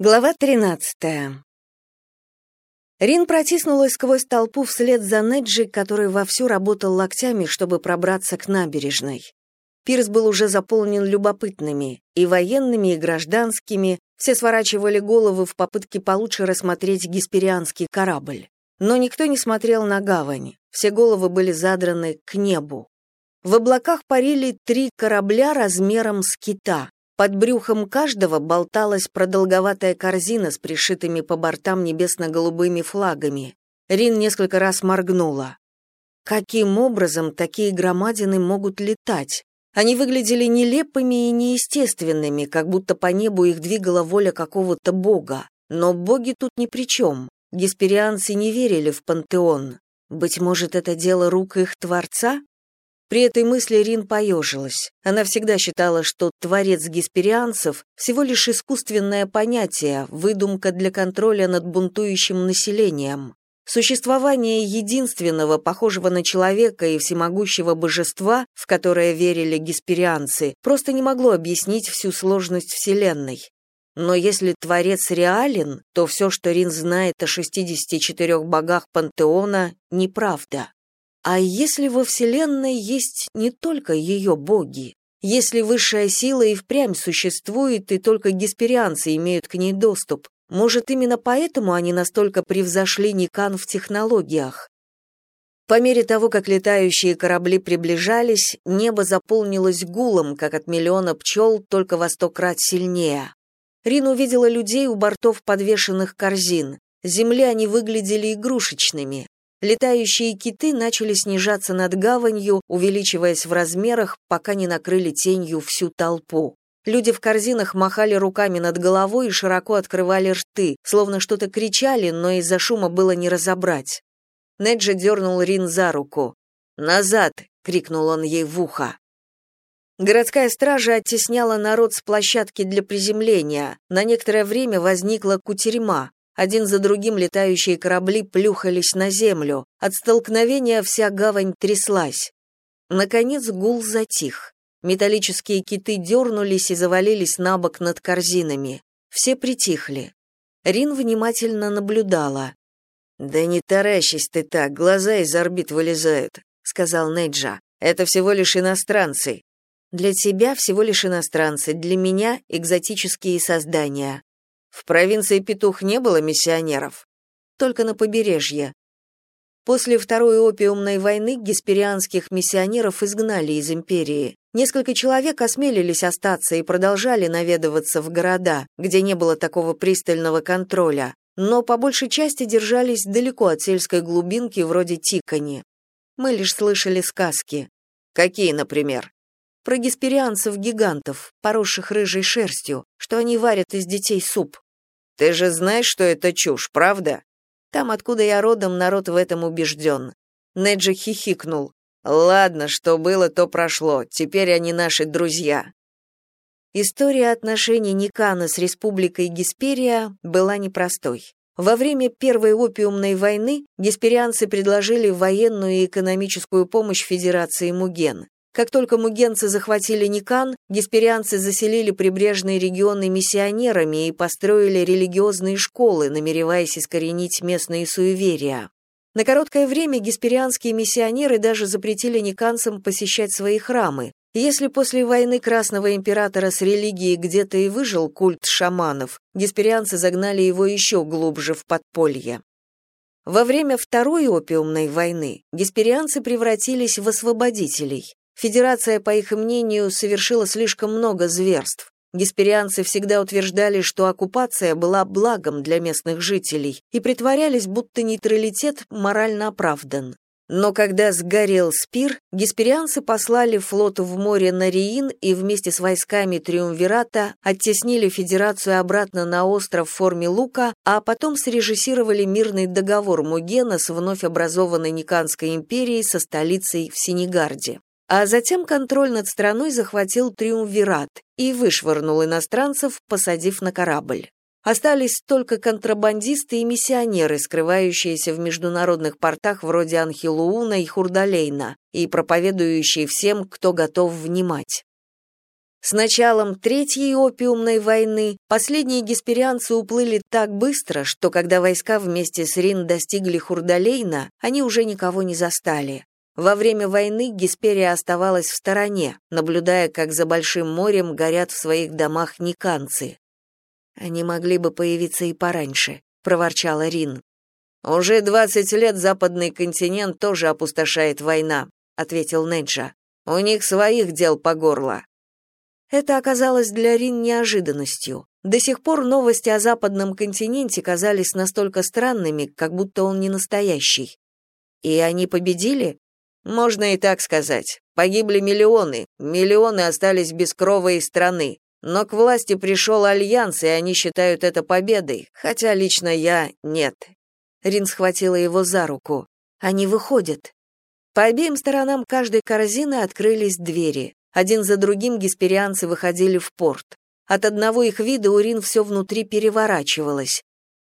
Глава 13. Рин протиснулась сквозь толпу вслед за Неджи, который вовсю работал локтями, чтобы пробраться к набережной. Пирс был уже заполнен любопытными, и военными, и гражданскими, все сворачивали головы в попытке получше рассмотреть гесперианский корабль. Но никто не смотрел на гавань, все головы были задраны к небу. В облаках парили три корабля размером с кита. Под брюхом каждого болталась продолговатая корзина с пришитыми по бортам небесно-голубыми флагами. Рин несколько раз моргнула. Каким образом такие громадины могут летать? Они выглядели нелепыми и неестественными, как будто по небу их двигала воля какого-то бога. Но боги тут ни при чем. Гесперианцы не верили в пантеон. Быть может, это дело рук их творца? При этой мысли Рин поежилась. Она всегда считала, что творец гесперианцев всего лишь искусственное понятие, выдумка для контроля над бунтующим населением. Существование единственного, похожего на человека и всемогущего божества, в которое верили гесперианцы, просто не могло объяснить всю сложность Вселенной. Но если Творец реален, то все, что Рин знает о 64 богах Пантеона, неправда. А если во Вселенной есть не только ее боги? Если высшая сила и впрямь существует, и только гесперианцы имеют к ней доступ, может, именно поэтому они настолько превзошли Никан в технологиях? По мере того, как летающие корабли приближались, небо заполнилось гулом, как от миллиона пчел, только во сто крат сильнее. Рин увидела людей у бортов подвешенных корзин. Земли они выглядели игрушечными. Летающие киты начали снижаться над гаванью, увеличиваясь в размерах, пока не накрыли тенью всю толпу. Люди в корзинах махали руками над головой и широко открывали рты, словно что-то кричали, но из-за шума было не разобрать. Неджи дернул Рин за руку. «Назад!» — крикнул он ей в ухо. Городская стража оттесняла народ с площадки для приземления. На некоторое время возникла кутерьма. Один за другим летающие корабли плюхались на землю. От столкновения вся гавань тряслась. Наконец гул затих. Металлические киты дернулись и завалились на бок над корзинами. Все притихли. Рин внимательно наблюдала. «Да не таращись ты так, глаза из орбит вылезают», — сказал Неджа. «Это всего лишь иностранцы». «Для тебя всего лишь иностранцы, для меня — экзотические создания. В провинции Петух не было миссионеров, только на побережье. После Второй опиумной войны гесперианских миссионеров изгнали из империи. Несколько человек осмелились остаться и продолжали наведываться в города, где не было такого пристального контроля, но по большей части держались далеко от сельской глубинки вроде Тикани. Мы лишь слышали сказки. Какие, например? Про гесперианцев-гигантов, поросших рыжей шерстью, что они варят из детей суп. Ты же знаешь, что это чушь, правда? Там, откуда я родом, народ в этом убежден. Неджи хихикнул. Ладно, что было, то прошло. Теперь они наши друзья. История отношений Никана с республикой Гесперия была непростой. Во время Первой опиумной войны гесперианцы предложили военную и экономическую помощь Федерации Муген. Как только мугенцы захватили Никан, гесперианцы заселили прибрежные регионы миссионерами и построили религиозные школы, намереваясь искоренить местные суеверия. На короткое время гесперианские миссионеры даже запретили никанцам посещать свои храмы. Если после войны Красного императора с религией где-то и выжил культ шаманов, гесперианцы загнали его еще глубже в подполье. Во время Второй опиумной войны гесперианцы превратились в освободителей. Федерация, по их мнению, совершила слишком много зверств. Гесперианцы всегда утверждали, что оккупация была благом для местных жителей и притворялись, будто нейтралитет морально оправдан. Но когда сгорел Спир, гесперианцы послали флот в море на Риин и вместе с войсками Триумвирата оттеснили Федерацию обратно на остров в форме лука, а потом срежиссировали мирный договор Мугена с вновь образованной Никанской империей со столицей в Сенегарде. А затем контроль над страной захватил Триумвират и вышвырнул иностранцев, посадив на корабль. Остались только контрабандисты и миссионеры, скрывающиеся в международных портах вроде Анхилууна и Хурдалейна и проповедующие всем, кто готов внимать. С началом Третьей опиумной войны последние гесперианцы уплыли так быстро, что когда войска вместе с Рин достигли Хурдалейна, они уже никого не застали. Во время войны Гесперия оставалась в стороне, наблюдая, как за Большим морем горят в своих домах никанцы. «Они могли бы появиться и пораньше», — проворчала Рин. «Уже двадцать лет западный континент тоже опустошает война», — ответил Неджа. «У них своих дел по горло». Это оказалось для Рин неожиданностью. До сих пор новости о западном континенте казались настолько странными, как будто он не настоящий. И они победили? Можно и так сказать. Погибли миллионы, миллионы остались без крова и страны. Но к власти пришел альянс, и они считают это победой, хотя лично я нет. Рин схватила его за руку. Они выходят. По обеим сторонам каждой корзины открылись двери. Один за другим гесперианцы выходили в порт. От одного их вида у Рин все внутри переворачивалось.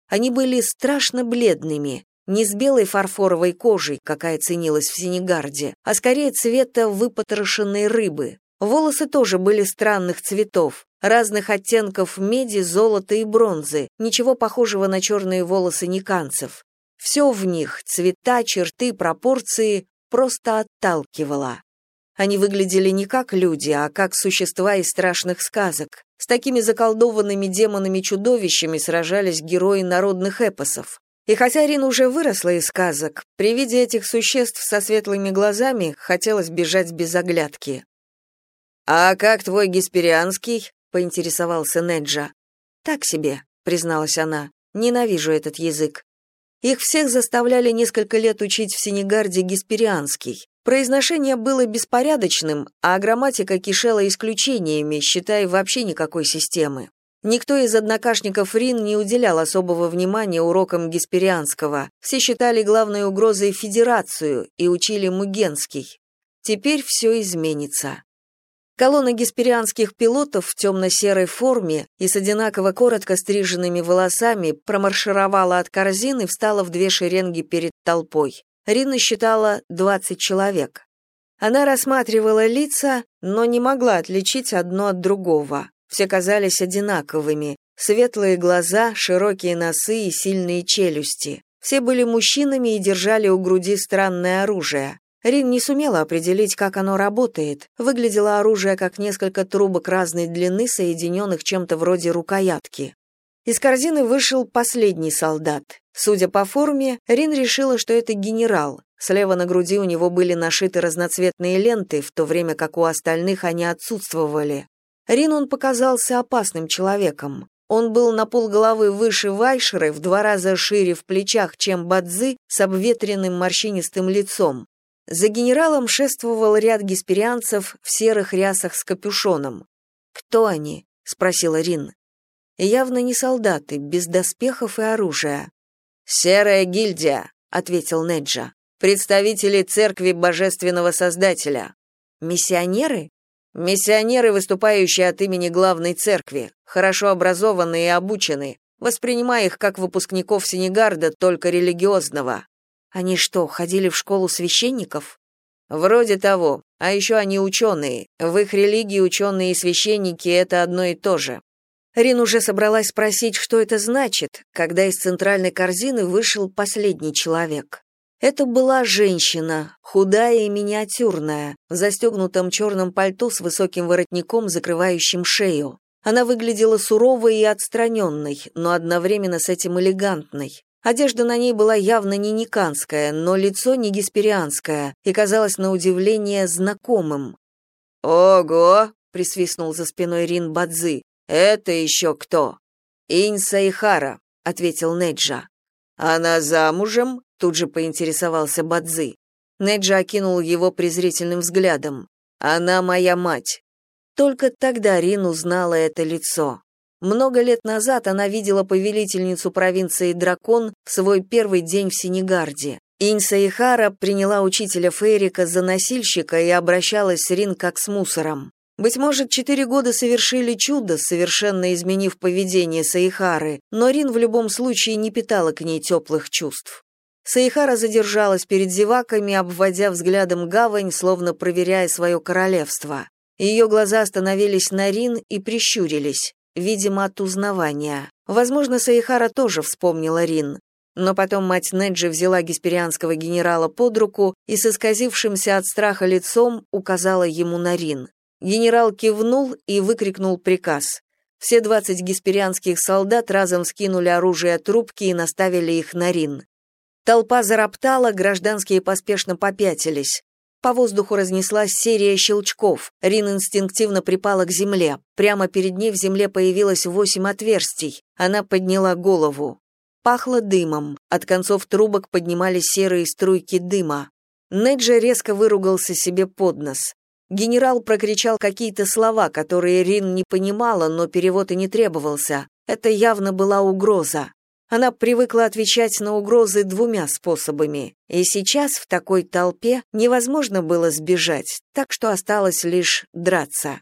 Они были страшно бледными, не с белой фарфоровой кожей, какая ценилась в Сенегарде, а скорее цвета выпотрошенной рыбы. Волосы тоже были странных цветов, разных оттенков меди, золота и бронзы, ничего похожего на черные волосы никанцев. Все в них, цвета, черты, пропорции, просто отталкивало. Они выглядели не как люди, а как существа из страшных сказок. С такими заколдованными демонами-чудовищами сражались герои народных эпосов. И хотя Рин уже выросла из сказок, при виде этих существ со светлыми глазами хотелось бежать без оглядки. «А как твой гесперианский?» — поинтересовался Неджа. «Так себе», — призналась она. «Ненавижу этот язык. Их всех заставляли несколько лет учить в Сенегарде гесперианский. Произношение было беспорядочным, а грамматика кишела исключениями, считая вообще никакой системы. Никто из однокашников Рин не уделял особого внимания урокам гесперианского. Все считали главной угрозой федерацию и учили мугенский. Теперь все изменится. Колонна гесперианских пилотов в темно-серой форме и с одинаково коротко стриженными волосами промаршировала от корзины и встала в две шеренги перед толпой. Рина считала 20 человек. Она рассматривала лица, но не могла отличить одно от другого. Все казались одинаковыми. Светлые глаза, широкие носы и сильные челюсти. Все были мужчинами и держали у груди странное оружие. Рин не сумела определить, как оно работает. Выглядело оружие как несколько трубок разной длины, соединенных чем-то вроде рукоятки. Из корзины вышел последний солдат. Судя по форме, Рин решила, что это генерал. Слева на груди у него были нашиты разноцветные ленты, в то время как у остальных они отсутствовали. Рин он показался опасным человеком. Он был на полголовы выше Вайшеры, в два раза шире в плечах, чем Бадзы, с обветренным морщинистым лицом. За генералом шествовал ряд гесперианцев в серых рясах с капюшоном. «Кто они?» — спросила Рин. «Явно не солдаты, без доспехов и оружия». «Серая гильдия», — ответил Неджа. «Представители церкви Божественного Создателя». «Миссионеры?» Миссионеры, выступающие от имени главной церкви, хорошо образованные и обучены, воспринимая их как выпускников Сенегарда, только религиозного. Они что, ходили в школу священников? Вроде того. А еще они ученые. В их религии ученые и священники — это одно и то же. Рин уже собралась спросить, что это значит, когда из центральной корзины вышел последний человек. Это была женщина, худая и миниатюрная, в застегнутом черном пальто с высоким воротником, закрывающим шею. Она выглядела суровой и отстраненной, но одновременно с этим элегантной. Одежда на ней была явно не никанская, но лицо не гесперианское и казалось на удивление знакомым. «Ого!» — присвистнул за спиной Рин Бадзы. «Это еще кто?» «Инса Ихара», — ответил Неджа. «Она замужем?» Тут же поинтересовался Бадзи. Неджа окинул его презрительным взглядом. «Она моя мать». Только тогда Рин узнала это лицо. Много лет назад она видела повелительницу провинции Дракон в свой первый день в Сенегарде. Инса Ихара приняла учителя Фейрика за носильщика и обращалась с Рин как с мусором. Быть может, четыре года совершили чудо, совершенно изменив поведение Саихары, но Рин в любом случае не питала к ней теплых чувств. Саихара задержалась перед зеваками, обводя взглядом гавань, словно проверяя свое королевство. Ее глаза остановились на Рин и прищурились, видимо, от узнавания. Возможно, Саихара тоже вспомнила Рин. Но потом мать Неджи взяла гесперианского генерала под руку и с исказившимся от страха лицом указала ему на Рин. Генерал кивнул и выкрикнул приказ. Все двадцать гесперианских солдат разом скинули оружие трубки и наставили их на Рин. Толпа зароптала, гражданские поспешно попятились. По воздуху разнеслась серия щелчков. Рин инстинктивно припала к земле. Прямо перед ней в земле появилось восемь отверстий. Она подняла голову. Пахло дымом. От концов трубок поднимались серые струйки дыма. Неджа резко выругался себе под нос. Генерал прокричал какие-то слова, которые Рин не понимала, но перевод и не требовался. Это явно была угроза. Она привыкла отвечать на угрозы двумя способами, и сейчас в такой толпе невозможно было сбежать, так что осталось лишь драться.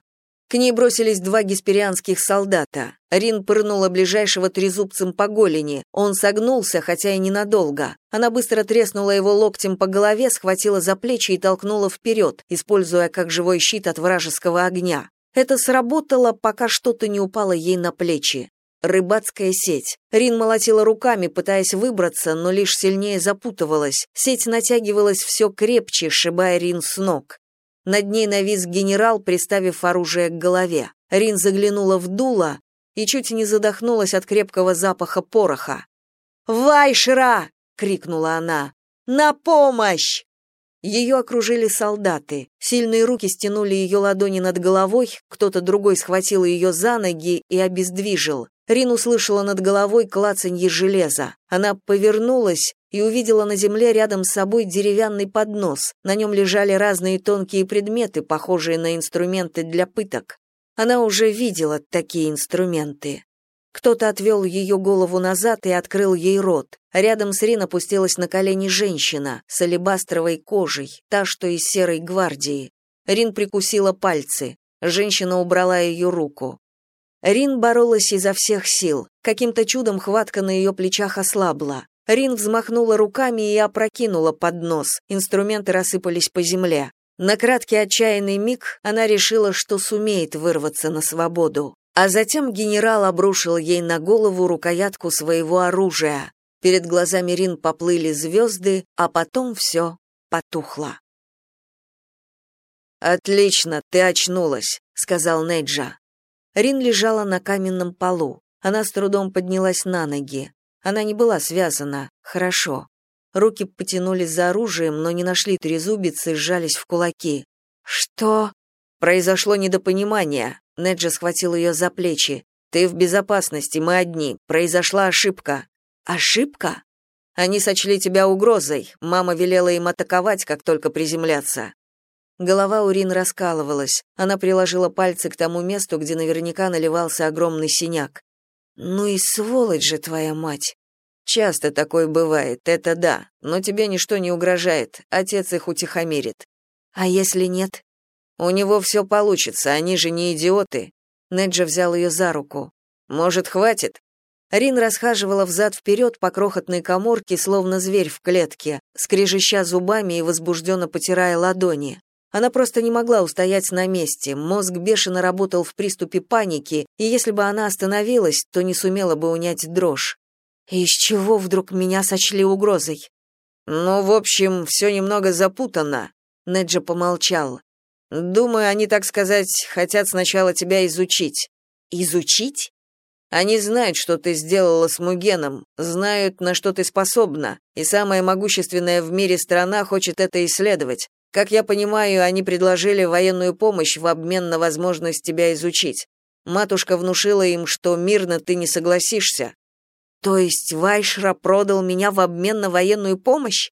К ней бросились два гесперианских солдата. Рин пырнула ближайшего трезубцем по голени. Он согнулся, хотя и ненадолго. Она быстро треснула его локтем по голове, схватила за плечи и толкнула вперед, используя как живой щит от вражеского огня. Это сработало, пока что-то не упало ей на плечи. Рыбацкая сеть. Рин молотила руками, пытаясь выбраться, но лишь сильнее запутывалась. Сеть натягивалась все крепче, сшибая Рин с ног. Над ней навис генерал, приставив оружие к голове. Рин заглянула в дуло и чуть не задохнулась от крепкого запаха пороха. «Вайшра!» — крикнула она. «На помощь!» Ее окружили солдаты. Сильные руки стянули ее ладони над головой, кто-то другой схватил ее за ноги и обездвижил. Рин услышала над головой клацанье железа. Она повернулась и увидела на земле рядом с собой деревянный поднос. На нем лежали разные тонкие предметы, похожие на инструменты для пыток. Она уже видела такие инструменты. Кто-то отвел ее голову назад и открыл ей рот. Рядом с Рин опустилась на колени женщина с алебастровой кожей, та, что из серой гвардии. Рин прикусила пальцы. Женщина убрала ее руку. Рин боролась изо всех сил. Каким-то чудом хватка на ее плечах ослабла. Рин взмахнула руками и опрокинула поднос. Инструменты рассыпались по земле. На краткий отчаянный миг она решила, что сумеет вырваться на свободу. А затем генерал обрушил ей на голову рукоятку своего оружия. Перед глазами Рин поплыли звезды, а потом все потухло. «Отлично, ты очнулась», — сказал Неджа. Рин лежала на каменном полу. Она с трудом поднялась на ноги. Она не была связана. Хорошо. Руки потянулись за оружием, но не нашли трезубец и сжались в кулаки. «Что?» «Произошло недопонимание». Неджа схватил ее за плечи. «Ты в безопасности, мы одни. Произошла ошибка». «Ошибка?» «Они сочли тебя угрозой. Мама велела им атаковать, как только приземляться. Голова Урин раскалывалась. Она приложила пальцы к тому месту, где наверняка наливался огромный синяк. «Ну и сволочь же твоя мать!» «Часто такое бывает, это да, но тебе ничто не угрожает, отец их утихомирит». «А если нет?» «У него все получится, они же не идиоты». Неджа взял ее за руку. «Может, хватит?» Рин расхаживала взад-вперед по крохотной коморке, словно зверь в клетке, скрежеща зубами и возбужденно потирая ладони. Она просто не могла устоять на месте, мозг бешено работал в приступе паники, и если бы она остановилась, то не сумела бы унять дрожь. из чего вдруг меня сочли угрозой? Ну, в общем, все немного запутанно, Неджа помолчал. Думаю, они, так сказать, хотят сначала тебя изучить. Изучить? Они знают, что ты сделала с Мугеном, знают, на что ты способна, и самая могущественная в мире страна хочет это исследовать. Как я понимаю, они предложили военную помощь в обмен на возможность тебя изучить. Матушка внушила им, что мирно ты не согласишься. То есть Вайшра продал меня в обмен на военную помощь?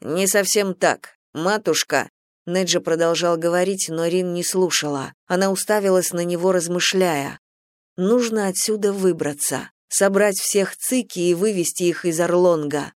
Не совсем так. Матушка, Неджа продолжал говорить, но Рин не слушала. Она уставилась на него, размышляя. Нужно отсюда выбраться, собрать всех цики и вывести их из Орлонга.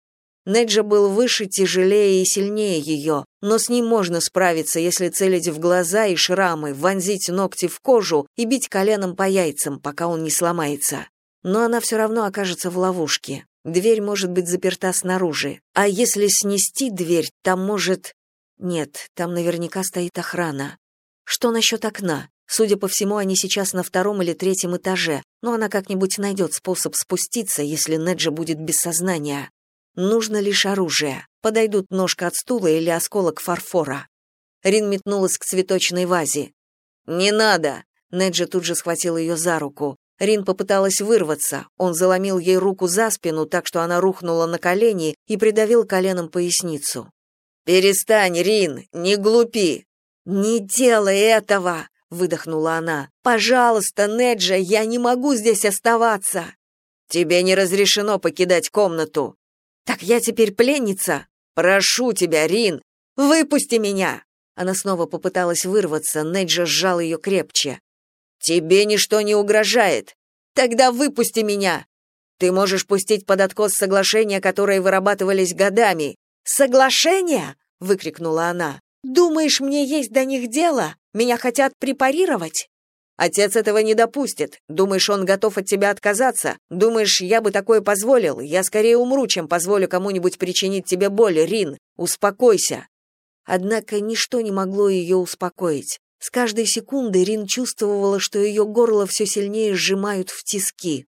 Неджа был выше, тяжелее и сильнее ее, но с ним можно справиться, если целить в глаза и шрамы, вонзить ногти в кожу и бить коленом по яйцам, пока он не сломается. Но она все равно окажется в ловушке. Дверь может быть заперта снаружи. А если снести дверь, там может... Нет, там наверняка стоит охрана. Что насчет окна? Судя по всему, они сейчас на втором или третьем этаже, но она как-нибудь найдет способ спуститься, если Неджа будет без сознания. Нужно лишь оружие. Подойдут ножка от стула или осколок фарфора. Рин метнулась к цветочной вазе. «Не надо!» Неджа тут же схватил ее за руку. Рин попыталась вырваться. Он заломил ей руку за спину, так что она рухнула на колени и придавил коленом поясницу. «Перестань, Рин, не глупи!» «Не делай этого!» — выдохнула она. «Пожалуйста, Неджа, я не могу здесь оставаться!» «Тебе не разрешено покидать комнату!» «Так я теперь пленница?» «Прошу тебя, Рин! Выпусти меня!» Она снова попыталась вырваться, Неджа сжал ее крепче. «Тебе ничто не угрожает. Тогда выпусти меня!» «Ты можешь пустить под откос соглашения, которые вырабатывались годами». «Соглашения?» — выкрикнула она. «Думаешь, мне есть до них дело? Меня хотят препарировать?» Отец этого не допустит. Думаешь, он готов от тебя отказаться? Думаешь, я бы такое позволил? Я скорее умру, чем позволю кому-нибудь причинить тебе боль, Рин. Успокойся. Однако ничто не могло ее успокоить. С каждой секундой Рин чувствовала, что ее горло все сильнее сжимают в тиски.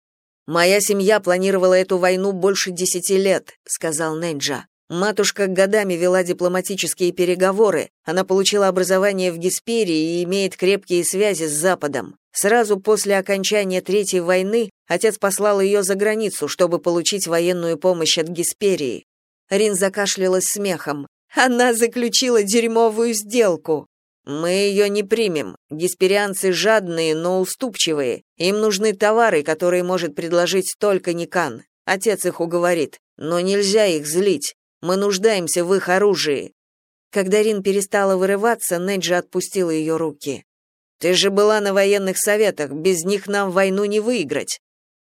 «Моя семья планировала эту войну больше десяти лет», — сказал Ненджа. «Матушка годами вела дипломатические переговоры, она получила образование в Гесперии и имеет крепкие связи с Западом. Сразу после окончания Третьей войны отец послал ее за границу, чтобы получить военную помощь от Гесперии». Рин закашлялась смехом. «Она заключила дерьмовую сделку!» Мы ее не примем. Гесперианцы жадные, но уступчивые. Им нужны товары, которые может предложить только Никан. Отец их уговорит. Но нельзя их злить. Мы нуждаемся в их оружии. Когда Рин перестала вырываться, Неджи отпустила ее руки. Ты же была на военных советах, без них нам войну не выиграть.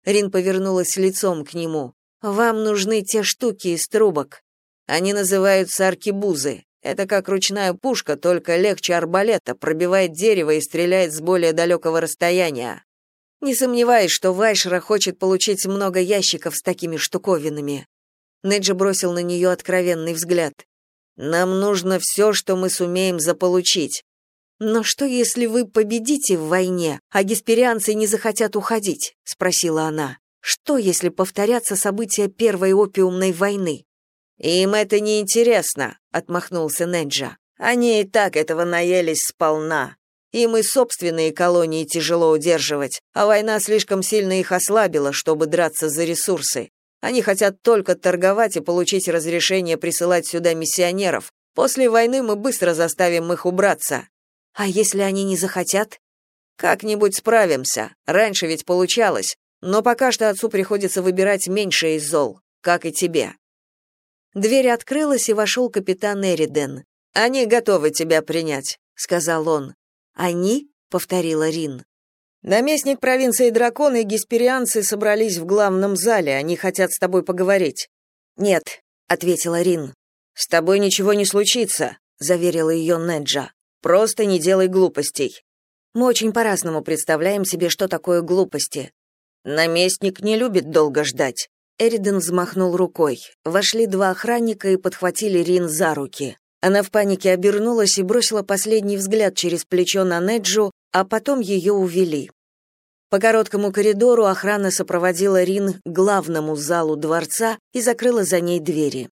Рин повернулась лицом к нему. Вам нужны те штуки из трубок. Они называются аркебузы. Это как ручная пушка, только легче арбалета, пробивает дерево и стреляет с более далекого расстояния. Не сомневаюсь, что Вайшера хочет получить много ящиков с такими штуковинами. Неджи бросил на нее откровенный взгляд. Нам нужно все, что мы сумеем заполучить. Но что, если вы победите в войне, а гесперианцы не захотят уходить? спросила она. Что, если повторятся события первой опиумной войны? «Им это не интересно, отмахнулся Неджа. «Они и так этого наелись сполна. Им и собственные колонии тяжело удерживать, а война слишком сильно их ослабила, чтобы драться за ресурсы. Они хотят только торговать и получить разрешение присылать сюда миссионеров. После войны мы быстро заставим их убраться. А если они не захотят? Как-нибудь справимся. Раньше ведь получалось. Но пока что отцу приходится выбирать меньшее из зол, как и тебе. Дверь открылась, и вошел капитан Эриден. «Они готовы тебя принять», — сказал он. «Они?» — повторила Рин. «Наместник провинции Дракон и гесперианцы собрались в главном зале. Они хотят с тобой поговорить». «Нет», — ответила Рин. «С тобой ничего не случится», — заверила ее Неджа. «Просто не делай глупостей». «Мы очень по-разному представляем себе, что такое глупости». «Наместник не любит долго ждать. Эриден взмахнул рукой. Вошли два охранника и подхватили Рин за руки. Она в панике обернулась и бросила последний взгляд через плечо на Неджу, а потом ее увели. По короткому коридору охрана сопроводила Рин к главному залу дворца и закрыла за ней двери.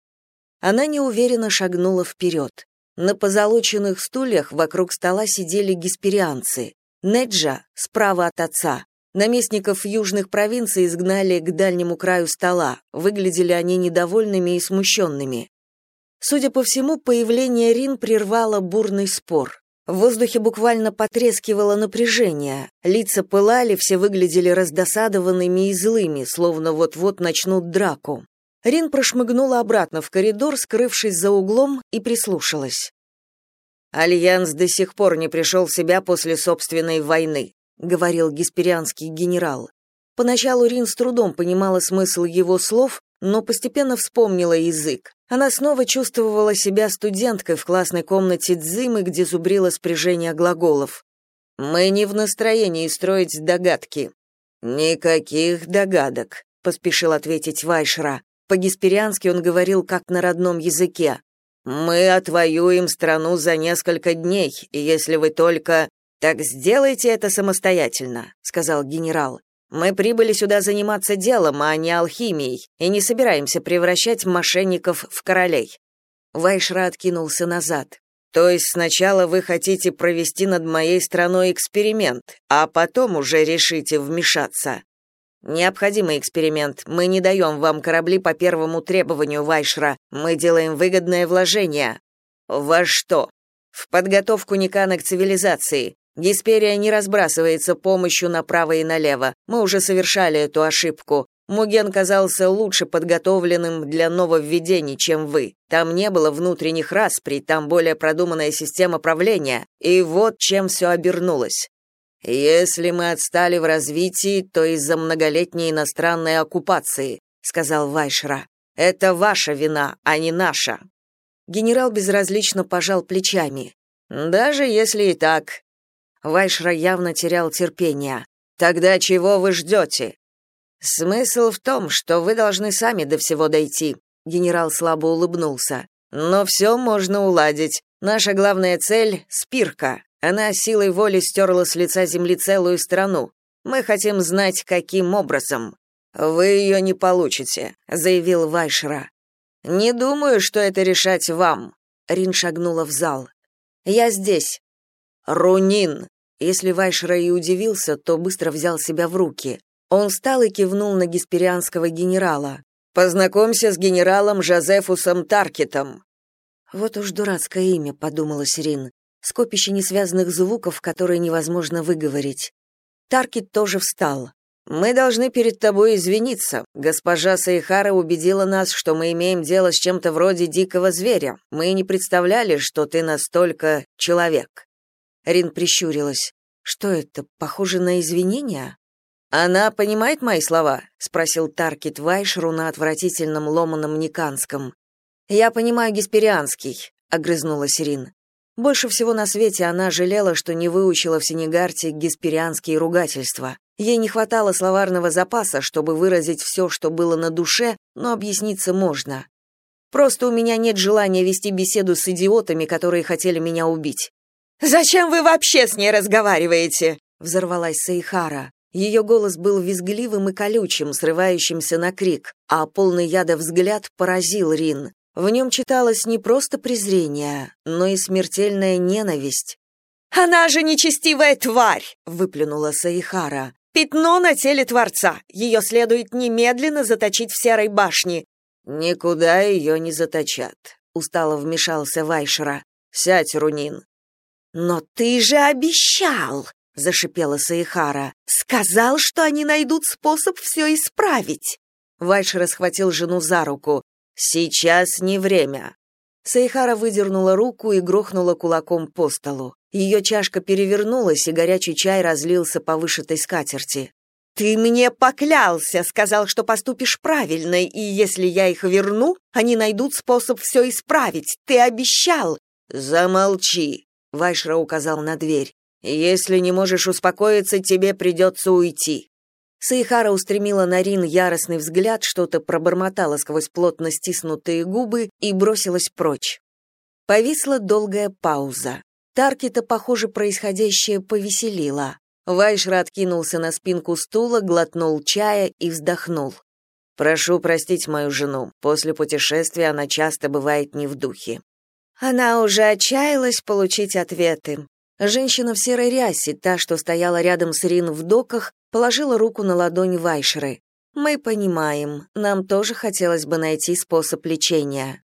Она неуверенно шагнула вперед. На позолоченных стульях вокруг стола сидели гесперианцы. Неджа справа от отца, Наместников южных провинций изгнали к дальнему краю стола. Выглядели они недовольными и смущенными. Судя по всему, появление Рин прервало бурный спор. В воздухе буквально потрескивало напряжение. Лица пылали, все выглядели раздосадованными и злыми, словно вот-вот начнут драку. Рин прошмыгнула обратно в коридор, скрывшись за углом, и прислушалась. Альянс до сих пор не пришел в себя после собственной войны говорил гесперианский генерал. Поначалу Рин с трудом понимала смысл его слов, но постепенно вспомнила язык. Она снова чувствовала себя студенткой в классной комнате Дзимы, где зубрила спряжение глаголов. «Мы не в настроении строить догадки». «Никаких догадок», — поспешил ответить Вайшра. По-геспериански он говорил как на родном языке. Мы отвоюем страну за несколько дней, и если вы только так сделайте это самостоятельно, сказал генерал. Мы прибыли сюда заниматься делом, а не алхимией, и не собираемся превращать мошенников в королей. Вайшра откинулся назад. То есть сначала вы хотите провести над моей страной эксперимент, а потом уже решите вмешаться. Необходимый эксперимент. Мы не даем вам корабли по первому требованию Вайшра. Мы делаем выгодное вложение. Во что? В подготовку Никана к цивилизации. Гесперия не разбрасывается помощью направо и налево. Мы уже совершали эту ошибку. Муген казался лучше подготовленным для нововведений, чем вы. Там не было внутренних распри, там более продуманная система правления. И вот чем все обернулось. Если мы отстали в развитии, то из-за многолетней иностранной оккупации, сказал Вайшра. Это ваша вина, а не наша. Генерал безразлично пожал плечами. Даже если и так. Вайшра явно терял терпение. Тогда чего вы ждете?» Смысл в том, что вы должны сами до всего дойти. Генерал слабо улыбнулся. Но все можно уладить. Наша главная цель спирка. Она силой воли стерла с лица земли целую страну. Мы хотим знать, каким образом. Вы ее не получите, заявил Вайшра. Не думаю, что это решать вам. Рин шагнула в зал. Я здесь. Рунин. Если Вайшра и удивился, то быстро взял себя в руки. Он встал и кивнул на гесперианского генерала. Познакомься с генералом Жозефусом Таркетом. Вот уж дурацкое имя, подумала Сирин скопище несвязанных звуков, которые невозможно выговорить. Таркит тоже встал. Мы должны перед тобой извиниться. Госпожа Сайхара убедила нас, что мы имеем дело с чем-то вроде дикого зверя. Мы не представляли, что ты настолько человек. Рин прищурилась. Что это, похоже на извинения? Она понимает мои слова, спросил Таркит Вайшру на отвратительном ломаном никанском. Я понимаю гесперианский, огрызнулась Рин. Больше всего на свете она жалела, что не выучила в Сенегарте гесперианские ругательства. Ей не хватало словарного запаса, чтобы выразить все, что было на душе, но объясниться можно. Просто у меня нет желания вести беседу с идиотами, которые хотели меня убить. «Зачем вы вообще с ней разговариваете?» — взорвалась Сейхара. Ее голос был визгливым и колючим, срывающимся на крик, а полный яда взгляд поразил Рин. В нем читалось не просто презрение, но и смертельная ненависть. «Она же нечестивая тварь!» — выплюнула Саихара. «Пятно на теле Творца! Ее следует немедленно заточить в Серой башне!» «Никуда ее не заточат», — устало вмешался Вайшера. «Сядь, Рунин». «Но ты же обещал!» — зашипела Саихара. «Сказал, что они найдут способ все исправить!» Вайшер схватил жену за руку. Сейчас не время. Сайхара выдернула руку и грохнула кулаком по столу. Ее чашка перевернулась, и горячий чай разлился по вышитой скатерти. «Ты мне поклялся, сказал, что поступишь правильно, и если я их верну, они найдут способ все исправить. Ты обещал!» «Замолчи!» — Вайшра указал на дверь. «Если не можешь успокоиться, тебе придется уйти». Сайхара устремила на Рин яростный взгляд, что-то пробормотала сквозь плотно стиснутые губы и бросилась прочь. Повисла долгая пауза. Таркита, похоже, происходящее повеселило. Вайшра откинулся на спинку стула, глотнул чая и вздохнул. «Прошу простить мою жену. После путешествия она часто бывает не в духе». Она уже отчаялась получить ответы. Женщина в серой рясе, та, что стояла рядом с Рин в доках, положила руку на ладонь Вайшеры. «Мы понимаем, нам тоже хотелось бы найти способ лечения».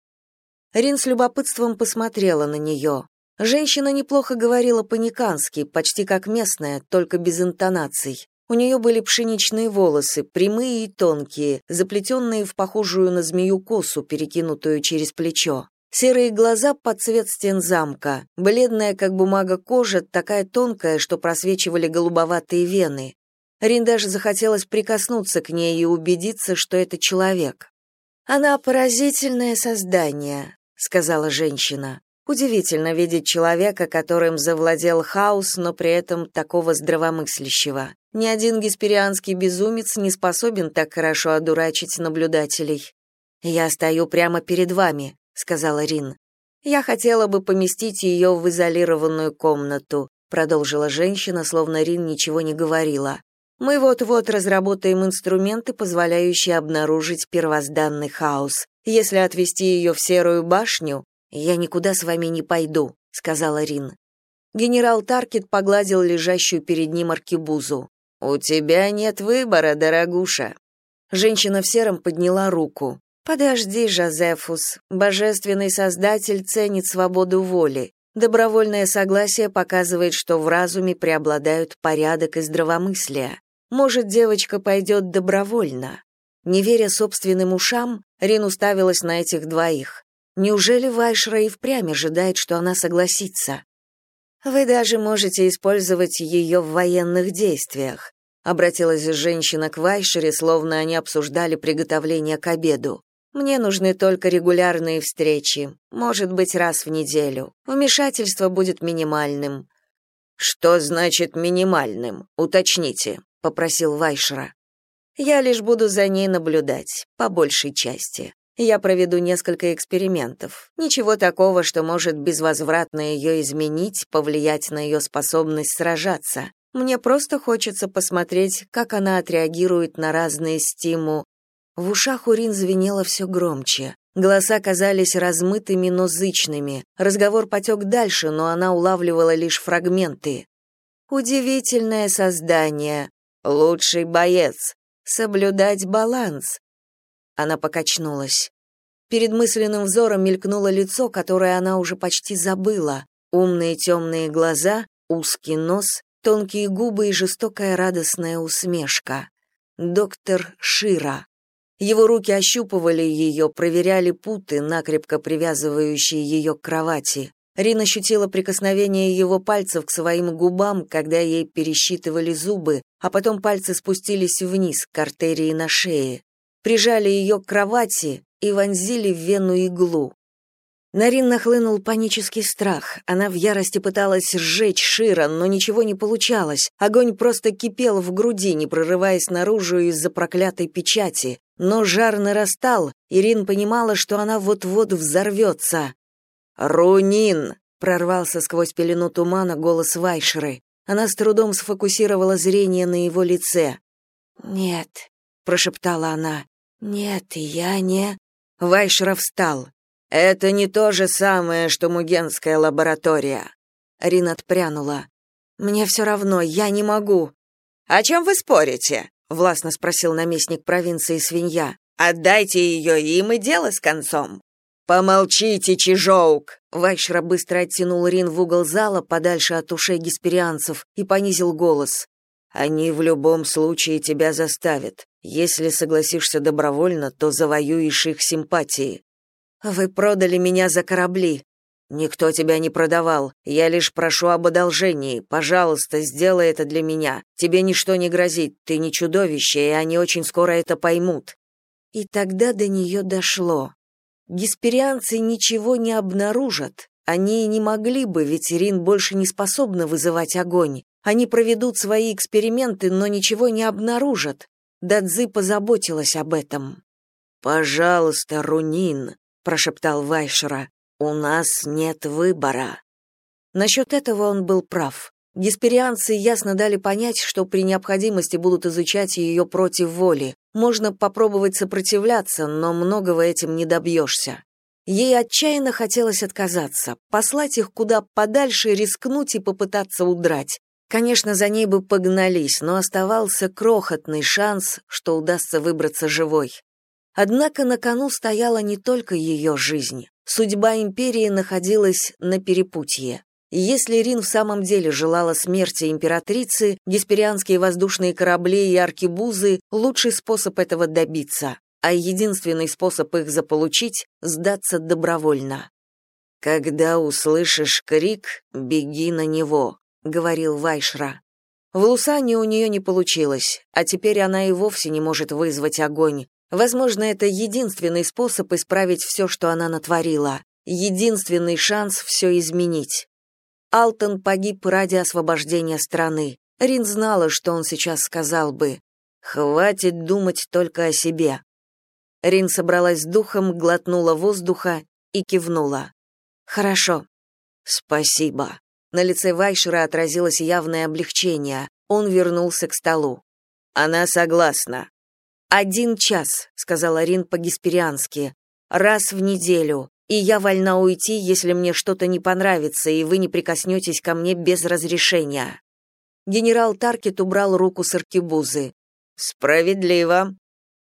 Рин с любопытством посмотрела на нее. Женщина неплохо говорила по-никански, почти как местная, только без интонаций. У нее были пшеничные волосы, прямые и тонкие, заплетенные в похожую на змею косу, перекинутую через плечо. Серые глаза под цвет стен замка, бледная, как бумага кожа, такая тонкая, что просвечивали голубоватые вены. Рин даже захотелось прикоснуться к ней и убедиться, что это человек. «Она поразительное создание», — сказала женщина. Удивительно видеть человека, которым завладел хаос, но при этом такого здравомыслящего. Ни один гесперианский безумец не способен так хорошо одурачить наблюдателей. «Я стою прямо перед вами», сказала Рин. Я хотела бы поместить ее в изолированную комнату, продолжила женщина, словно Рин ничего не говорила. Мы вот-вот разработаем инструменты, позволяющие обнаружить первозданный хаос. Если отвести ее в серую башню, я никуда с вами не пойду, сказала Рин. Генерал Таркет погладил лежащую перед ним аркебузу. У тебя нет выбора, дорогуша. Женщина в сером подняла руку. Подожди, Жозефус. Божественный Создатель ценит свободу воли. Добровольное согласие показывает, что в разуме преобладают порядок и здравомыслие. Может, девочка пойдет добровольно. Не веря собственным ушам, Рин уставилась на этих двоих. Неужели Вайшра и впрямь ожидает, что она согласится? Вы даже можете использовать ее в военных действиях, обратилась женщина к Вайшере, словно они обсуждали приготовление к обеду. Мне нужны только регулярные встречи, может быть, раз в неделю. Вмешательство будет минимальным. Что значит минимальным? Уточните, попросил Вайшера. Я лишь буду за ней наблюдать, по большей части. Я проведу несколько экспериментов. Ничего такого, что может безвозвратно ее изменить, повлиять на ее способность сражаться. Мне просто хочется посмотреть, как она отреагирует на разные стиму. В ушах Урин звенело все громче. Голоса казались размытыми, но зычными. Разговор потек дальше, но она улавливала лишь фрагменты. Удивительное создание, лучший боец, соблюдать баланс. Она покачнулась. Перед мысленным взором мелькнуло лицо, которое она уже почти забыла. Умные темные глаза, узкий нос, тонкие губы и жестокая радостная усмешка. Доктор Шира. Его руки ощупывали ее, проверяли путы, накрепко привязывающие ее к кровати. Рин ощутила прикосновение его пальцев к своим губам, когда ей пересчитывали зубы, а потом пальцы спустились вниз, к артерии на шее. Прижали ее к кровати и вонзили в вену иглу. На Рин нахлынул панический страх. Она в ярости пыталась сжечь Шира, но ничего не получалось. Огонь просто кипел в груди, не прорываясь наружу из-за проклятой печати. Но жар нарастал, и Рин понимала, что она вот-вот взорвется. «Рунин!» — прорвался сквозь пелену тумана голос Вайшеры. Она с трудом сфокусировала зрение на его лице. «Нет», — прошептала она, — «нет, я не...» Вайшера встал. «Это не то же самое, что Мугенская лаборатория». Рин отпрянула. «Мне все равно, я не могу». «О чем вы спорите?» — властно спросил наместник провинции Свинья. «Отдайте ее им и дело с концом». «Помолчите, Чижоук!» Вайшра быстро оттянул Рин в угол зала, подальше от ушей гесперианцев, и понизил голос. «Они в любом случае тебя заставят. Если согласишься добровольно, то завоюешь их симпатии». «Вы продали меня за корабли». «Никто тебя не продавал. Я лишь прошу об одолжении. Пожалуйста, сделай это для меня. Тебе ничто не грозит. Ты не чудовище, и они очень скоро это поймут». И тогда до нее дошло. Гесперианцы ничего не обнаружат. Они не могли бы, ведь Ирин больше не способна вызывать огонь. Они проведут свои эксперименты, но ничего не обнаружат. Дадзи позаботилась об этом. «Пожалуйста, Рунин», — прошептал Вайшера, — «у нас нет выбора». Насчет этого он был прав. Гесперианцы ясно дали понять, что при необходимости будут изучать ее против воли. Можно попробовать сопротивляться, но многого этим не добьешься. Ей отчаянно хотелось отказаться, послать их куда подальше, рискнуть и попытаться удрать. Конечно, за ней бы погнались, но оставался крохотный шанс, что удастся выбраться живой. Однако на кону стояла не только ее жизнь. Судьба империи находилась на перепутье. Если Рин в самом деле желала смерти императрицы, гесперианские воздушные корабли и аркебузы — лучший способ этого добиться, а единственный способ их заполучить — сдаться добровольно. «Когда услышишь крик, беги на него», — говорил Вайшра. В Лусане у нее не получилось, а теперь она и вовсе не может вызвать огонь. Возможно, это единственный способ исправить все, что она натворила, единственный шанс все изменить. Алтон погиб ради освобождения страны. Рин знала, что он сейчас сказал бы. «Хватит думать только о себе». Рин собралась с духом, глотнула воздуха и кивнула. Хорошо. Спасибо. На лице Вайшера отразилось явное облегчение. Он вернулся к столу. Она согласна. «Один час», — сказала Рин по-геспериански. «Раз в неделю. И я вольна уйти, если мне что-то не понравится, и вы не прикоснетесь ко мне без разрешения». Генерал Таркет убрал руку с аркебузы. «Справедливо».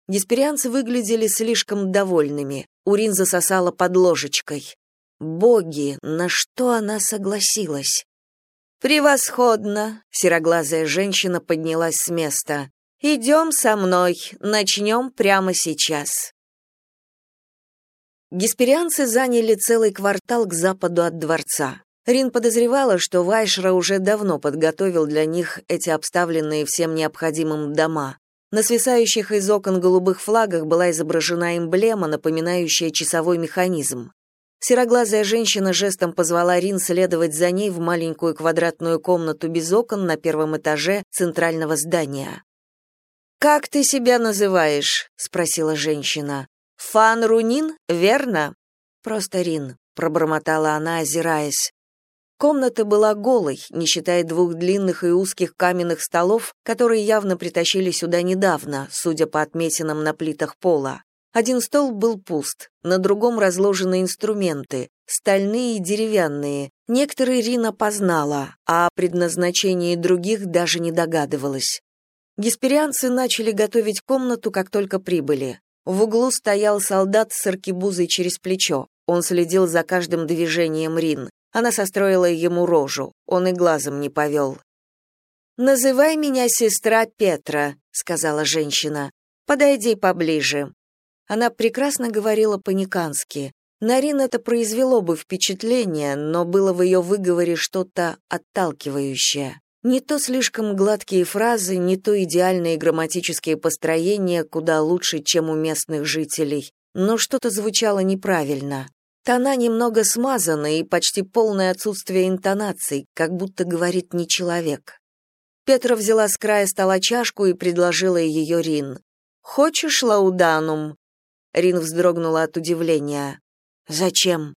Гесперианцы выглядели слишком довольными. Урин засосала под ложечкой. Боги, на что она согласилась? «Превосходно!» — сероглазая женщина поднялась с места. «Идем со мной, начнем прямо сейчас». Гесперианцы заняли целый квартал к западу от дворца. Рин подозревала, что Вайшра уже давно подготовил для них эти обставленные всем необходимым дома. На свисающих из окон голубых флагах была изображена эмблема, напоминающая часовой механизм. Сероглазая женщина жестом позвала Рин следовать за ней в маленькую квадратную комнату без окон на первом этаже центрального здания. «Как ты себя называешь?» — спросила женщина. «Фан Рунин, верно?» «Просто Рин», — пробормотала она, озираясь. Комната была голой, не считая двух длинных и узких каменных столов, которые явно притащили сюда недавно, судя по отметинам на плитах пола. Один стол был пуст, на другом разложены инструменты, стальные и деревянные. Некоторые Рина познала, а о предназначении других даже не догадывалась. Гесперианцы начали готовить комнату, как только прибыли. В углу стоял солдат с аркебузой через плечо. Он следил за каждым движением Рин. Она состроила ему рожу. Он и глазом не повел. «Называй меня сестра Петра», — сказала женщина. «Подойди поближе». Она прекрасно говорила по-никански. На Рин это произвело бы впечатление, но было в ее выговоре что-то отталкивающее. Не то слишком гладкие фразы, не то идеальные грамматические построения, куда лучше, чем у местных жителей, но что-то звучало неправильно. Тона немного смазаны и почти полное отсутствие интонаций, как будто говорит не человек. Петра взяла с края стола чашку и предложила ее Рин. «Хочешь лауданум?» Рин вздрогнула от удивления. Зачем?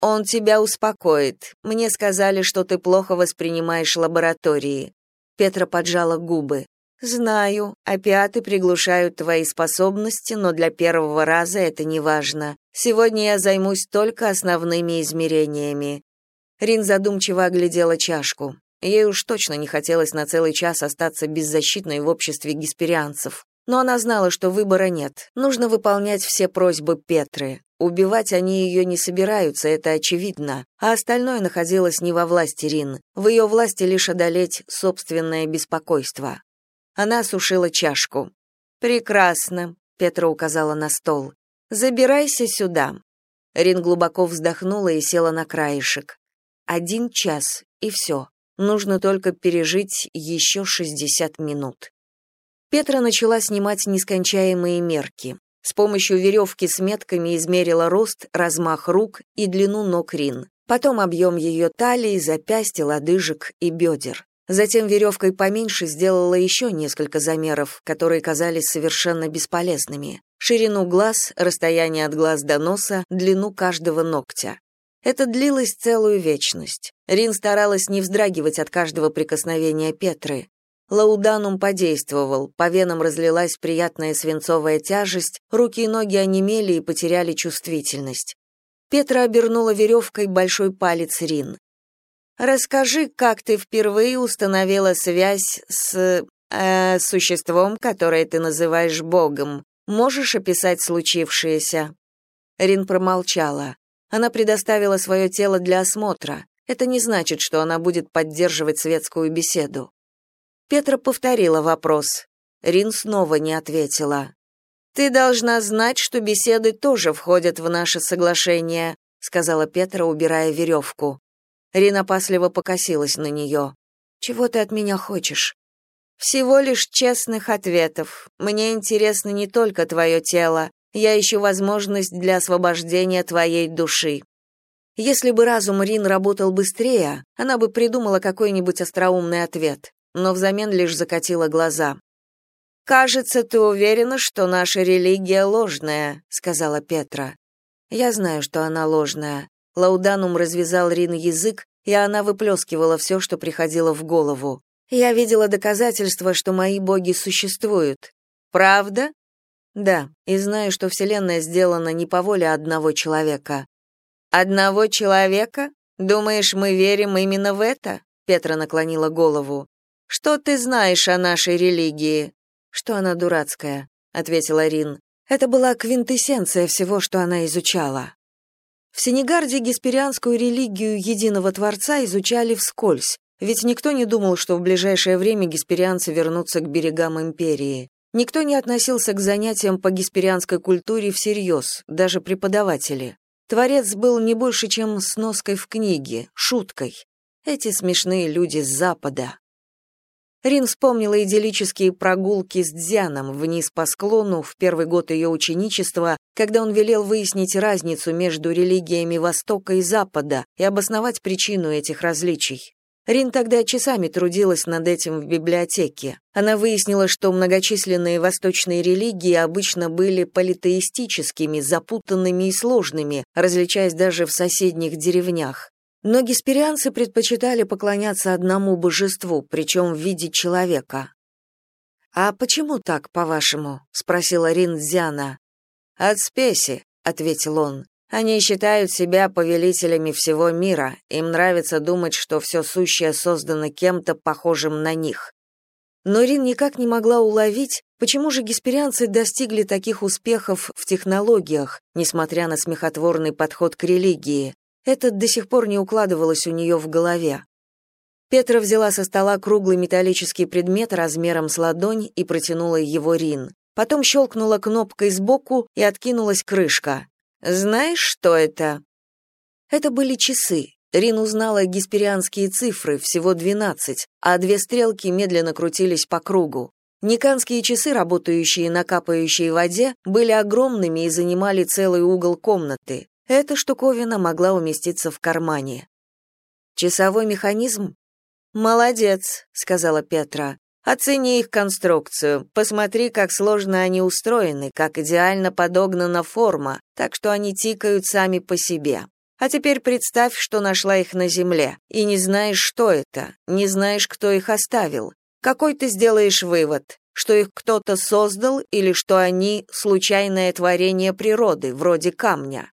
Он тебя успокоит. Мне сказали, что ты плохо воспринимаешь лаборатории. Петра поджала губы. Знаю, опиаты приглушают твои способности, но для первого раза это не важно. Сегодня я займусь только основными измерениями. Рин задумчиво оглядела чашку. Ей уж точно не хотелось на целый час остаться беззащитной в обществе гесперианцев. Но она знала, что выбора нет. Нужно выполнять все просьбы Петры. Убивать они ее не собираются, это очевидно. А остальное находилось не во власти Рин. В ее власти лишь одолеть собственное беспокойство. Она осушила чашку. «Прекрасно», — Петра указала на стол. «Забирайся сюда». Рин глубоко вздохнула и села на краешек. Один час, и все. Нужно только пережить еще шестьдесят минут. Петра начала снимать нескончаемые мерки. С помощью веревки с метками измерила рост, размах рук и длину ног Рин. Потом объем ее талии, запястья, лодыжек и бедер. Затем веревкой поменьше сделала еще несколько замеров, которые казались совершенно бесполезными. Ширину глаз, расстояние от глаз до носа, длину каждого ногтя. Это длилось целую вечность. Рин старалась не вздрагивать от каждого прикосновения Петры. Лауданум подействовал, по венам разлилась приятная свинцовая тяжесть, руки и ноги онемели и потеряли чувствительность. Петра обернула веревкой большой палец Рин. «Расскажи, как ты впервые установила связь с... Э, существом, которое ты называешь Богом. Можешь описать случившееся?» Рин промолчала. Она предоставила свое тело для осмотра. Это не значит, что она будет поддерживать светскую беседу. Петра повторила вопрос. Рин снова не ответила. «Ты должна знать, что беседы тоже входят в наше соглашение», сказала Петра, убирая веревку. Рин опасливо покосилась на нее. «Чего ты от меня хочешь?» «Всего лишь честных ответов. Мне интересно не только твое тело. Я ищу возможность для освобождения твоей души». Если бы разум Рин работал быстрее, она бы придумала какой-нибудь остроумный ответ но взамен лишь закатила глаза. «Кажется, ты уверена, что наша религия ложная», — сказала Петра. «Я знаю, что она ложная. Лауданум развязал Рин язык, и она выплескивала все, что приходило в голову. Я видела доказательства, что мои боги существуют. Правда? Да, и знаю, что Вселенная сделана не по воле одного человека. Одного человека? Думаешь, мы верим именно в это? Петра наклонила голову. Что ты знаешь о нашей религии? Что она дурацкая, ответила Рин. Это была квинтэссенция всего, что она изучала. В Сенегарде гесперианскую религию единого Творца изучали вскользь, ведь никто не думал, что в ближайшее время гесперианцы вернутся к берегам империи. Никто не относился к занятиям по гесперианской культуре всерьез, даже преподаватели. Творец был не больше, чем сноской в книге, шуткой. Эти смешные люди с Запада. Рин вспомнила идиллические прогулки с Дзяном вниз по склону в первый год ее ученичества, когда он велел выяснить разницу между религиями Востока и Запада и обосновать причину этих различий. Рин тогда часами трудилась над этим в библиотеке. Она выяснила, что многочисленные восточные религии обычно были политеистическими, запутанными и сложными, различаясь даже в соседних деревнях. Но гесперианцы предпочитали поклоняться одному божеству, причем в виде человека. «А почему так, по-вашему?» — спросила Риндзяна. «От спеси», — ответил он. «Они считают себя повелителями всего мира, им нравится думать, что все сущее создано кем-то похожим на них». Но Рин никак не могла уловить, почему же гесперианцы достигли таких успехов в технологиях, несмотря на смехотворный подход к религии. Это до сих пор не укладывалось у нее в голове. Петра взяла со стола круглый металлический предмет размером с ладонь и протянула его Рин. Потом щелкнула кнопкой сбоку и откинулась крышка. «Знаешь, что это?» Это были часы. Рин узнала гесперианские цифры, всего 12, а две стрелки медленно крутились по кругу. Никанские часы, работающие на капающей воде, были огромными и занимали целый угол комнаты. Эта штуковина могла уместиться в кармане. Часовой механизм? Молодец, сказала Петра. Оцени их конструкцию. Посмотри, как сложно они устроены, как идеально подогнана форма, так что они тикают сами по себе. А теперь представь, что нашла их на земле, и не знаешь, что это, не знаешь, кто их оставил. Какой ты сделаешь вывод? Что их кто-то создал или что они случайное творение природы, вроде камня?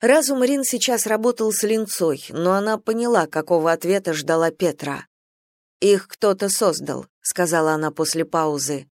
Разум Рин сейчас работал с линцой, но она поняла, какого ответа ждала Петра. «Их кто-то создал», — сказала она после паузы.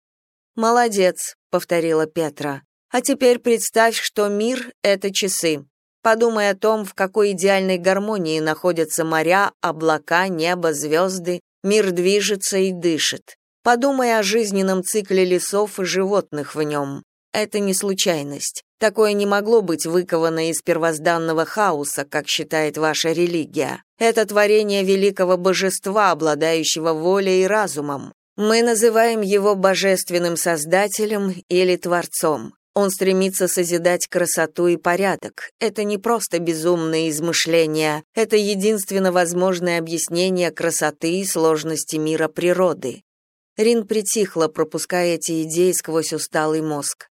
«Молодец», — повторила Петра. «А теперь представь, что мир — это часы. Подумай о том, в какой идеальной гармонии находятся моря, облака, небо, звезды. Мир движется и дышит. Подумай о жизненном цикле лесов и животных в нем. Это не случайность. Такое не могло быть выковано из первозданного хаоса, как считает ваша религия. Это творение великого божества, обладающего волей и разумом. Мы называем его божественным создателем или творцом. Он стремится созидать красоту и порядок. Это не просто безумные измышления, это единственно возможное объяснение красоты и сложности мира природы. Рин притихла, пропуская эти идеи сквозь усталый мозг.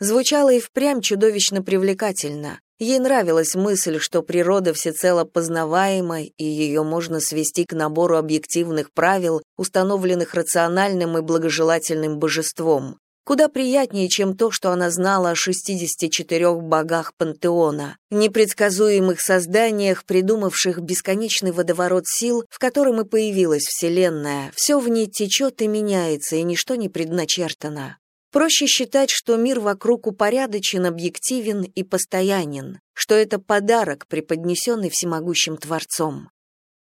Звучало и впрямь чудовищно привлекательно. Ей нравилась мысль, что природа всецело познаваема, и ее можно свести к набору объективных правил, установленных рациональным и благожелательным божеством. Куда приятнее, чем то, что она знала о 64 богах пантеона, непредсказуемых созданиях, придумавших бесконечный водоворот сил, в котором и появилась Вселенная. Все в ней течет и меняется, и ничто не предначертано. Проще считать, что мир вокруг упорядочен, объективен и постоянен, что это подарок, преподнесенный всемогущим Творцом.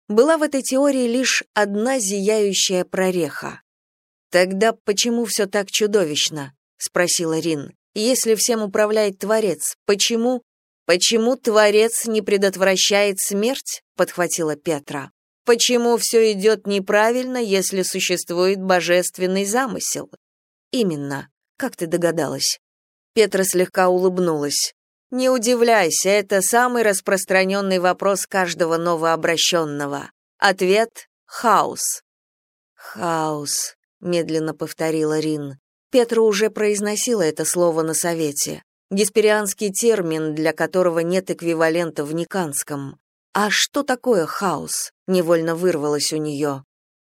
Была в этой теории лишь одна зияющая прореха. «Тогда почему все так чудовищно?» — спросила Рин. «Если всем управляет Творец, почему...» «Почему Творец не предотвращает смерть?» — подхватила Петра. «Почему все идет неправильно, если существует божественный замысел?» «Именно. Как ты догадалась? Петра слегка улыбнулась. Не удивляйся, это самый распространенный вопрос каждого новообращенного. Ответ хаос. Хаос, медленно повторила Рин. Петра уже произносила это слово на совете. Гесперианский термин, для которого нет эквивалента в никанском. А что такое хаос? Невольно вырвалось у нее.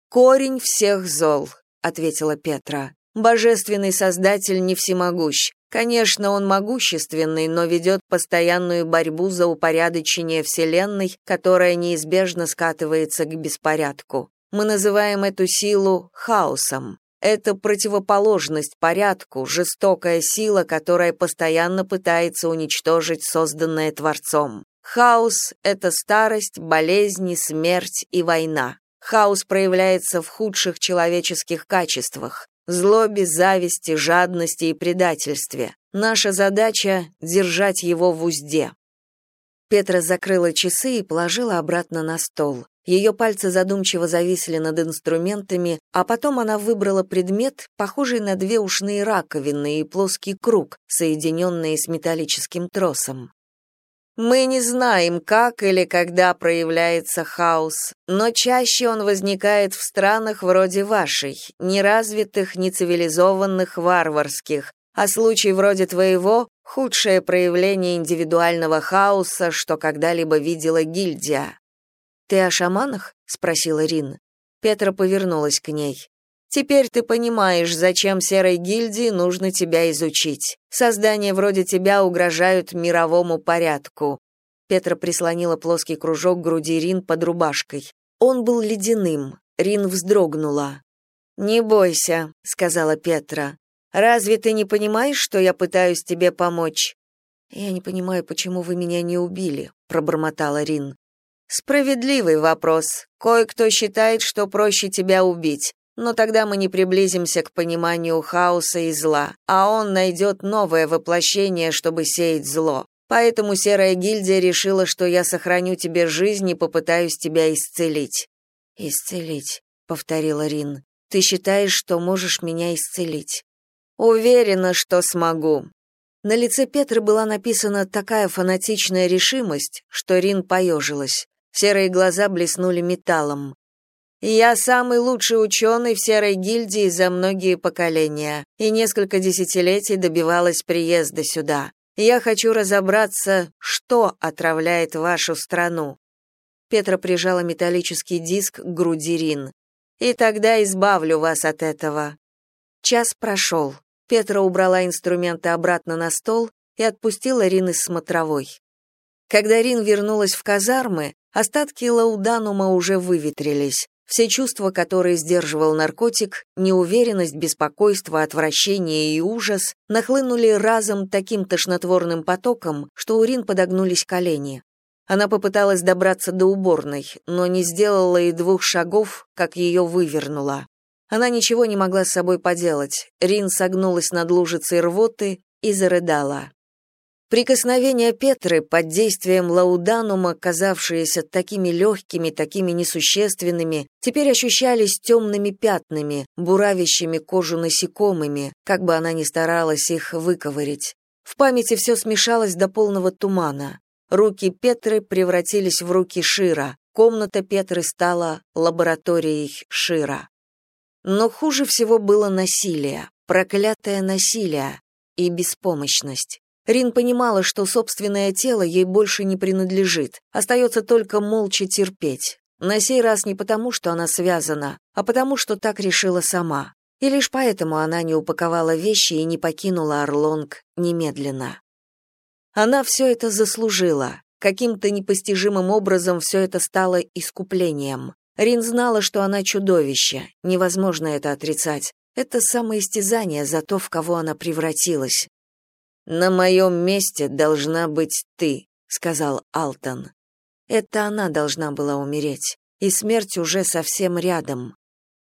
Корень всех зол, ответила Петра. Божественный Создатель не всемогущ. Конечно, он могущественный, но ведет постоянную борьбу за упорядочение Вселенной, которая неизбежно скатывается к беспорядку. Мы называем эту силу хаосом. Это противоположность порядку, жестокая сила, которая постоянно пытается уничтожить созданное Творцом. Хаос — это старость, болезни, смерть и война. Хаос проявляется в худших человеческих качествах — злобе, зависти, жадности и предательстве. Наша задача — держать его в узде. Петра закрыла часы и положила обратно на стол. Ее пальцы задумчиво зависли над инструментами, а потом она выбрала предмет, похожий на две ушные раковины и плоский круг, соединенные с металлическим тросом. Мы не знаем, как или когда проявляется хаос, но чаще он возникает в странах вроде вашей, неразвитых, нецивилизованных, варварских, а случай вроде твоего — худшее проявление индивидуального хаоса, что когда-либо видела гильдия. «Ты о шаманах?» — спросила Рин. Петра повернулась к ней. «Теперь ты понимаешь, зачем серой гильдии нужно тебя изучить. Создания вроде тебя угрожают мировому порядку». Петра прислонила плоский кружок к груди Рин под рубашкой. Он был ледяным. Рин вздрогнула. «Не бойся», — сказала Петра. «Разве ты не понимаешь, что я пытаюсь тебе помочь?» «Я не понимаю, почему вы меня не убили», — пробормотала Рин. Справедливый вопрос. Кое-кто считает, что проще тебя убить, но тогда мы не приблизимся к пониманию хаоса и зла, а он найдет новое воплощение, чтобы сеять зло. Поэтому Серая гильдия решила, что я сохраню тебе жизнь и попытаюсь тебя исцелить. Исцелить, повторила Рин. Ты считаешь, что можешь меня исцелить? Уверена, что смогу. На лице Петры была написана такая фанатичная решимость, что Рин поежилась. Серые глаза блеснули металлом. Я самый лучший ученый в серой гильдии за многие поколения и несколько десятилетий добивалась приезда сюда. Я хочу разобраться, что отравляет вашу страну. Петра прижала металлический диск к груди Рин. И тогда избавлю вас от этого. Час прошел. Петра убрала инструменты обратно на стол и отпустила Рин из смотровой. Когда Рин вернулась в казармы, Остатки лауданума уже выветрились. Все чувства, которые сдерживал наркотик, неуверенность, беспокойство, отвращение и ужас, нахлынули разом таким тошнотворным потоком, что у Рин подогнулись колени. Она попыталась добраться до уборной, но не сделала и двух шагов, как ее вывернуло. Она ничего не могла с собой поделать. Рин согнулась над лужицей рвоты и зарыдала. Прикосновения Петры под действием лауданума, казавшиеся такими легкими, такими несущественными, теперь ощущались темными пятнами, буравящими кожу насекомыми, как бы она ни старалась их выковырить. В памяти все смешалось до полного тумана. Руки Петры превратились в руки Шира. Комната Петры стала лабораторией Шира. Но хуже всего было насилие, проклятое насилие и беспомощность. Рин понимала, что собственное тело ей больше не принадлежит, остается только молча терпеть. На сей раз не потому, что она связана, а потому, что так решила сама. И лишь поэтому она не упаковала вещи и не покинула Орлонг немедленно. Она все это заслужила. Каким-то непостижимым образом все это стало искуплением. Рин знала, что она чудовище, невозможно это отрицать. Это самоистязание за то, в кого она превратилась. «На моем месте должна быть ты», — сказал Алтон. Это она должна была умереть, и смерть уже совсем рядом.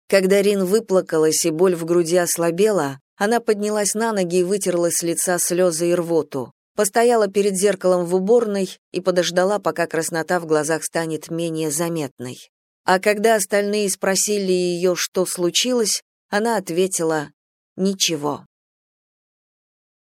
Когда Рин выплакалась и боль в груди ослабела, она поднялась на ноги и вытерла с лица слезы и рвоту. Постояла перед зеркалом в уборной и подождала, пока краснота в глазах станет менее заметной. А когда остальные спросили ее, что случилось, она ответила «Ничего».